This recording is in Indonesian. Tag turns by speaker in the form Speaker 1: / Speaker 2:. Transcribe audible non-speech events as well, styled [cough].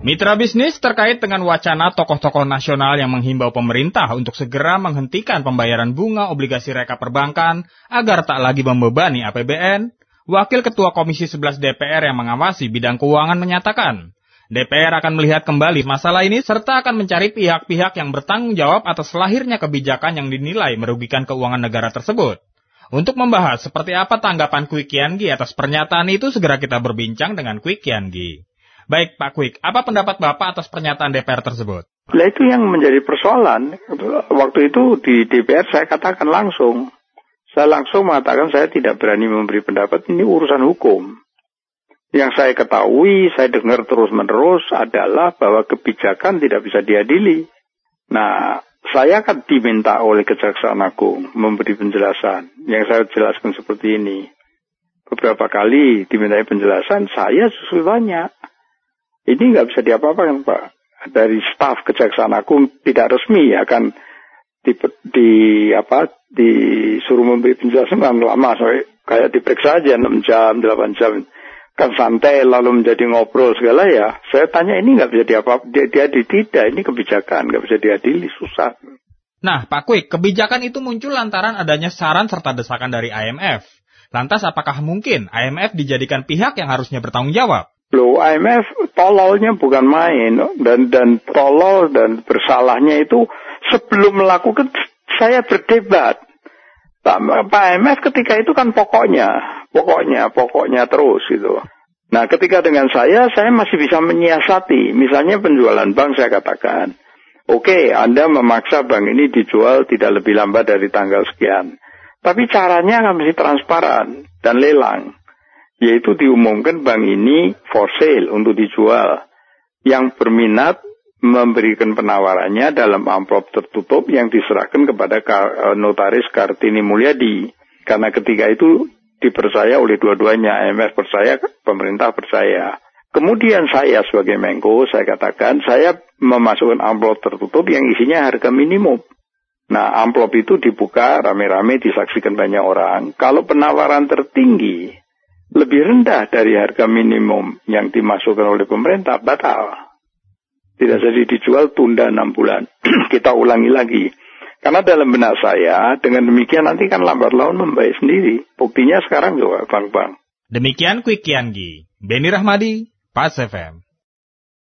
Speaker 1: Mitra bisnis terkait dengan wacana tokoh-tokoh nasional yang menghimbau pemerintah untuk segera menghentikan pembayaran bunga obligasi reka perbankan agar tak lagi membebani APBN, Wakil Ketua Komisi 11 DPR yang mengawasi bidang keuangan menyatakan, DPR akan melihat kembali masalah ini serta akan mencari pihak-pihak yang bertanggung jawab atas lahirnya kebijakan yang dinilai merugikan keuangan negara tersebut. Untuk membahas seperti apa tanggapan Quick Kiangi atas pernyataan itu, segera kita berbincang dengan Quick Kiangi. Baik Pak Quick, apa pendapat Bapak atas pernyataan DPR tersebut?
Speaker 2: Nah itu yang menjadi persoalan. Waktu itu di DPR saya katakan langsung. Saya langsung mengatakan saya tidak berani memberi pendapat, ini urusan hukum. Yang saya ketahui, saya dengar terus-menerus adalah bahwa kebijakan tidak bisa diadili. Nah, saya akan diminta oleh Kejaksaan Agung memberi penjelasan. Yang saya jelaskan seperti ini. Beberapa kali dimintai penjelasan, saya susul banyak. Ini nggak bisa diapa-apakan Pak. Dari staf Kejaksaan Agung tidak resmi akan di, di apa disuruh memberi penjelasan kan lama sampai kayak diperiksa aja 6 jam 8 jam. Kan santai lalu menjadi ngobrol segala ya. Saya tanya ini nggak bisa diapa dia, diadili tidak? Ini kebijakan nggak bisa diadili susah.
Speaker 1: Nah Pak Kwik kebijakan itu muncul lantaran adanya saran serta desakan dari IMF lantas apakah mungkin IMF dijadikan pihak yang harusnya bertanggung jawab
Speaker 2: Loh, IMF tololnya bukan main dan dan tolol dan bersalahnya itu sebelum melakukan saya berdebat. Pak, Pak IMF ketika itu kan pokoknya, pokoknya, pokoknya terus gitu. Nah, ketika dengan saya, saya masih bisa menyiasati. Misalnya penjualan bank saya katakan, oke, okay, Anda memaksa bank ini dijual tidak lebih lambat dari tanggal sekian. Tapi caranya kan mesti transparan dan lelang yaitu diumumkan bank ini for sale untuk dijual. Yang berminat memberikan penawarannya dalam amplop tertutup yang diserahkan kepada eh, notaris Kartini Mulyadi. Karena ketika itu dipercaya oleh dua-duanya, IMF percaya, pemerintah percaya. Kemudian saya sebagai Menko, saya katakan saya memasukkan amplop tertutup yang isinya harga minimum. Nah, amplop itu dibuka rame-rame disaksikan banyak orang. Kalau penawaran tertinggi lebih rendah dari harga minimum yang dimasukkan oleh pemerintah, batal. Tidak jadi dijual, tunda enam bulan. [clears throat] Kita ulangi lagi. Karena dalam benak saya, dengan demikian nanti kan lambat laun membaik sendiri. Buktinya sekarang juga, Bang Bang.
Speaker 1: Demikian Quick Kiangi. Beni Rahmadi, Pas FM.